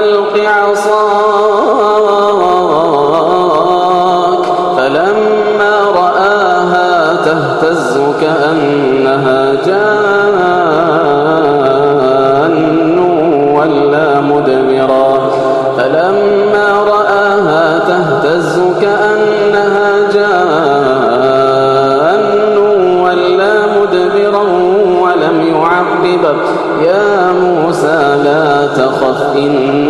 وألق عصاك فلما رآها تهتز كأنها جان ولا مدبرا فلما رآها تهتز كأنها جان ولا مدبرا ولم يعقب يا موسى لا تخف إني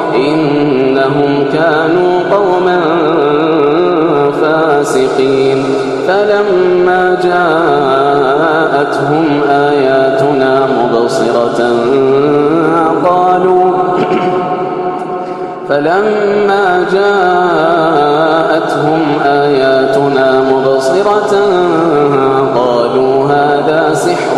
إنهم كانوا قوما فاسقين فلما جاءتهم آياتنا مبصرة قالوا فلما جاءتهم آياتنا مبصرة قالوا هذا سحر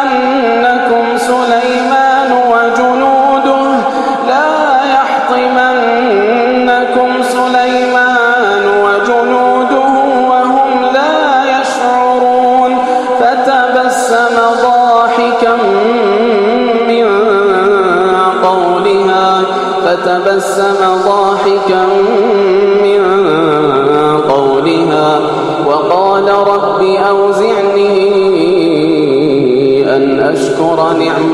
يحطمنكم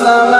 بكتابي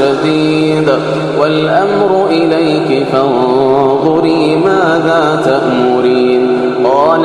شديد والأمر إليك فانظري ماذا تأمرين.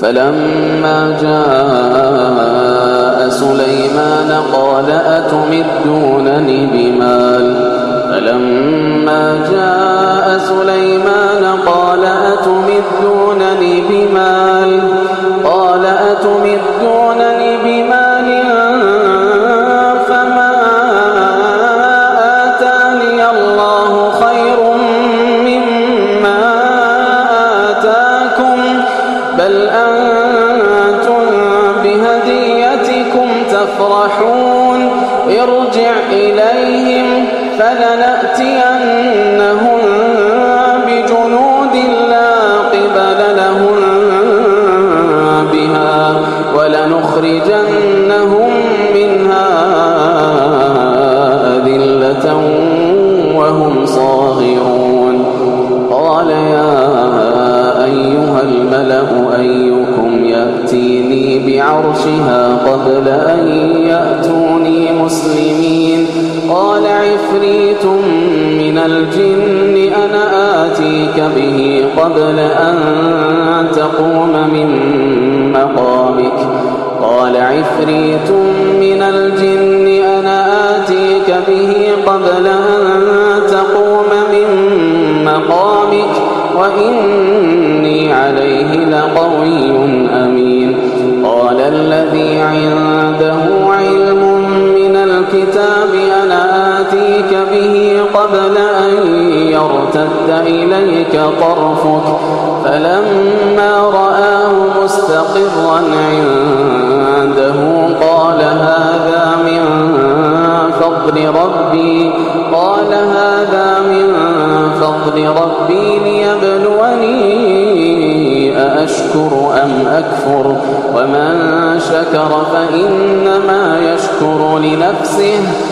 فلما جاء سليمان قال أتمدونني بمال؟ فلما جاء سليمان قال أتمدونني بمال؟ قال أتمدونني الجن أنا آتيك به قبل أن تقوم من مقامك. قال عفريت من الجن أنا آتيك به قبل أن تقوم من مقامك وإني عليه لقوي أمين. قال الذي عنده علم من الكتاب أنا آتيك به قبل أن يرتد إليك طرفك فلما رآه مستقرا عنده قال هذا من فضل ربي قال هذا من فضل ربي ليبلوني أأشكر أم أكفر؟ ومن شكر فإنما يشكر لنفسه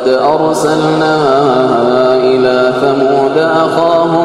ولقد أرسلنا إلى ثمود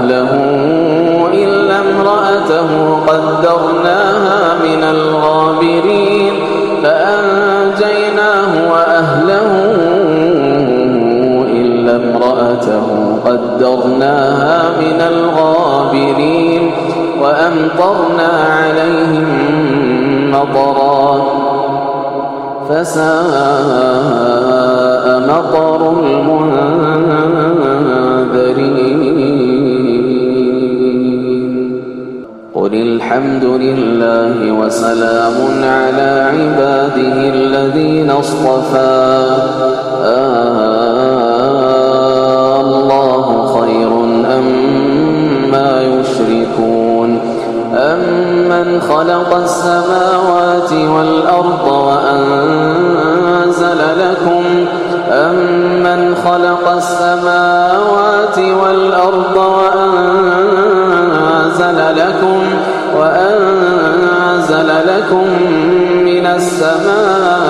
وأهله إلا امرأته قدرناها من الغابرين فأنجيناه وأهله إلا امرأته قدرناها من الغابرين وأمطرنا عليهم مطرا فساء مطر المنذرين قل الحمد لله وسلام على عباده الذين اصطفى. آه الله خير أم ما يشركون. أمن خلق السماوات والأرض وأنزل لكم أمن خلق السماوات والأرض وأنزل لكم وأنزل لكم من السماء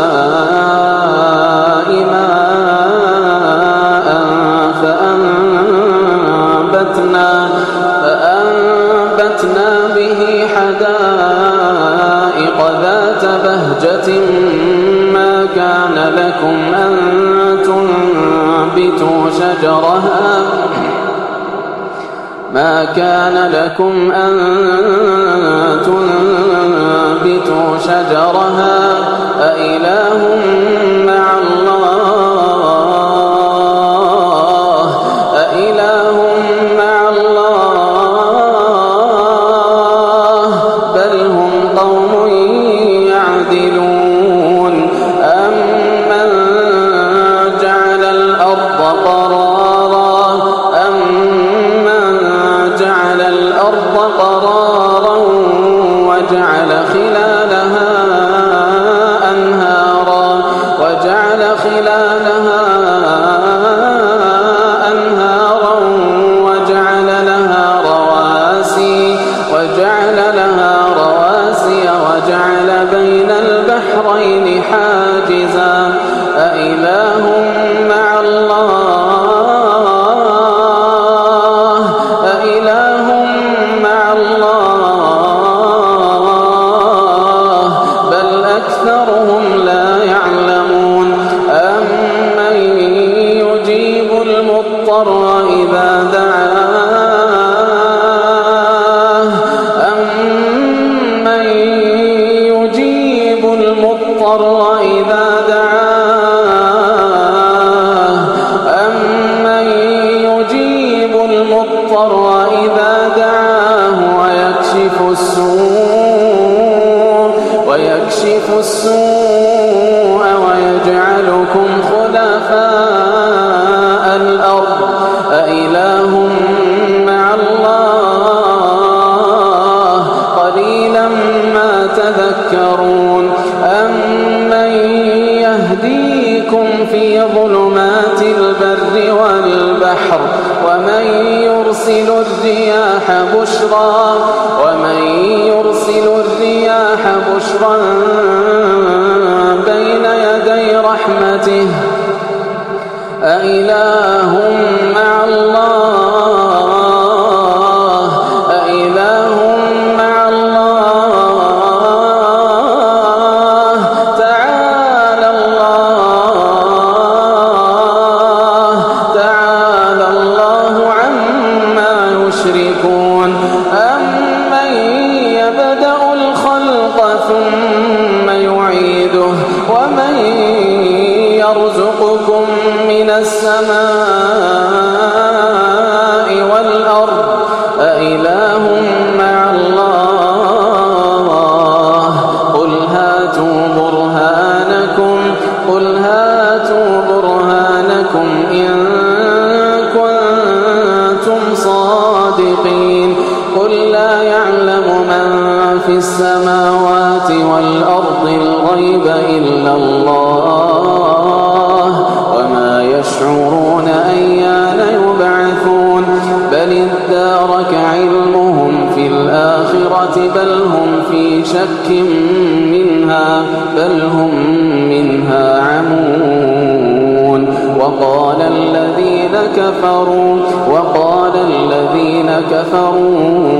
كان لكم أن تنبتوا شجرها أإله الأرض إذا دعاه. أمن يجيب المضطر إذا دعاه ويكشف السوء يرسل الرياح بشرا ومن يرسل الرياح بشرا بين يدي رحمته أإله منها بل هم منها عمون. وقال الذين كفروا وقال الذين كفروا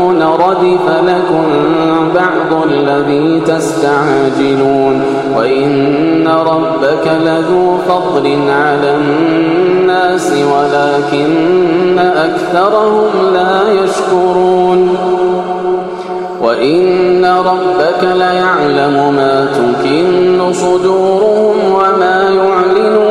ردف لكم بعض الذي تستعجلون وإن ربك لذو فضل على الناس ولكن أكثرهم لا يشكرون وإن ربك ليعلم ما تكن صدورهم وما يعلنون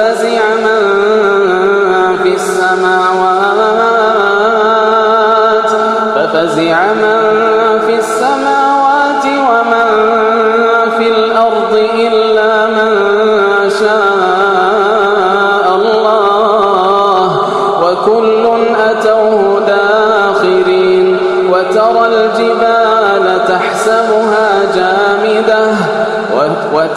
ففزع من في السماوات ففزع من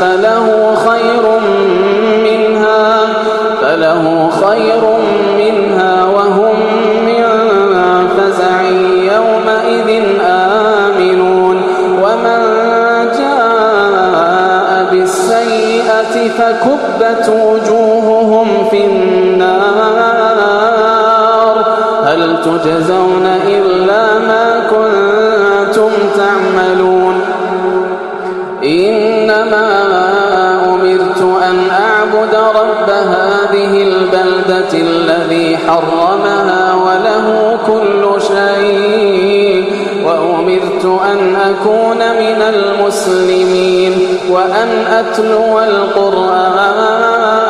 فله خير منها فله خير منها وهم من فزع يومئذ آمنون. ومن جاء بالسيئة فكبت وجوههم في النار. هل تجزون إلا ما كنتم تعملون؟ أعبد رب هذه البلدة الذي حرمها وله كل شيء وأمرت أن أكون من المسلمين وأن أتلو القرآن.